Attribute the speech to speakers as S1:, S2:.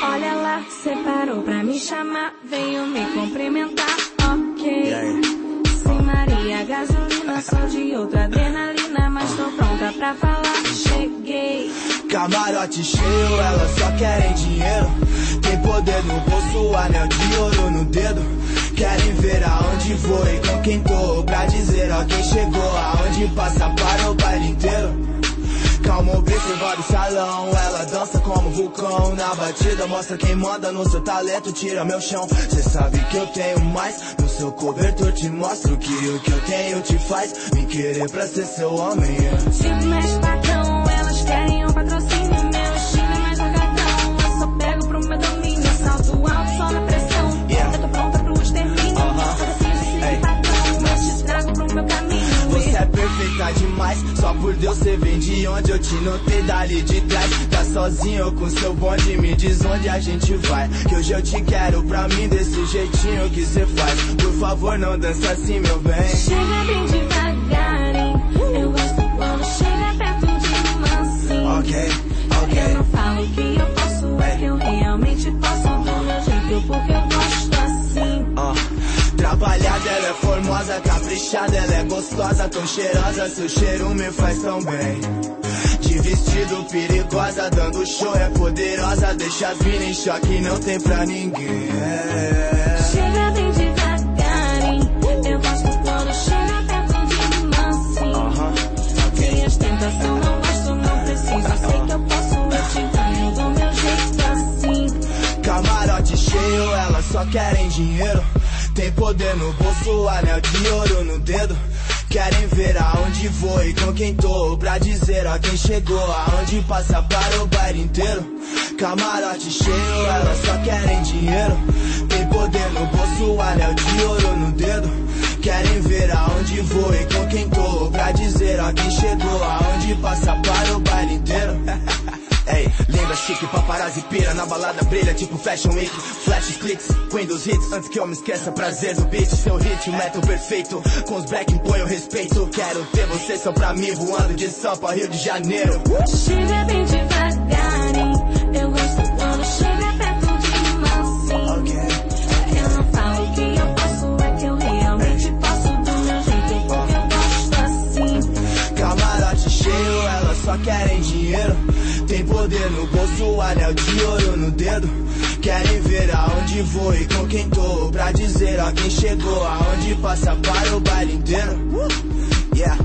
S1: falar. Separou pra me chamar, veio me cumprimentar. Ok. Sim, Maria, gasolina, sou de outra adrenalina, mas tô pronta pra falar. Cheguei.
S2: Camarote cheio, elas só querem dinheiro. Tem poder no bolso, anel de ouro no dedo. Querem ver aonde e com quem tô. Pra dizer ó quem chegou, aonde passa para o baile inteiro. Calma, observado o salão, ela dança como vulcão. Na batida mostra quem manda no seu talento, tira meu chão. Cê sabe que eu tenho mais, no seu cobertor te mostro Que o que eu tenho te faz me querer pra ser seu homem.
S1: Se mexe patrão, elas querem um patrocínio.
S2: Deus você vem de onde eu te notei dali de trás. Tá sozinho com seu bonde, me diz onde a gente vai. Que hoje eu te quero pra mim desse jeitinho que cê faz. Por favor, não dança assim, meu bem.
S1: Chega bem devagarinho. É
S2: formosa, caprichada, ela é gostosa, tão cheirosa, seu cheiro me faz tão bem. De vestido perigosa, dando show, é poderosa, deixa as mina em choque, não tem pra ninguém.
S1: Chega bem devagarinho. Eu gosto quando chega perto de mansinho.
S2: Aham,
S1: Sem ostentação, não gosto, não preciso. Sei que eu posso, eu te do meu jeito assim.
S2: Camarote cheio, elas só querem dinheiro. Tem poder no bolso, anel de ouro no dedo. Querem ver aonde vou e com quem tô. Pra dizer ó quem chegou, aonde passa para o baile inteiro. Camarote cheio, elas só querem dinheiro. Tem poder no bolso, anel de ouro no dedo. Querem ver aonde vou e com quem tô. Pra dizer ó quem chegou, aonde chique, paparazzi pira Na balada brilha, tipo Fashion Week Flashes, cliques, Windows hits Antes que eu me esqueça, prazer do beat Seu hit, o metal perfeito Com os black impõe o respeito Quero ter você só pra mim Voando de Sampa, Rio de Janeiro
S1: Chega bem devagarinho. Eu gosto quando chega perto de mansinho.
S2: Ok,
S1: Eu não falo que eu posso, é que eu realmente posso do meu jeito, porque eu gosto assim.
S2: Camarote cheio, elas só querem dinheiro Tem poder no bolso, anel de ouro no dedo. Querem ver aonde vou e com quem tô Pra dizer ó quem chegou, aonde passa para o baile inteiro. Yeah,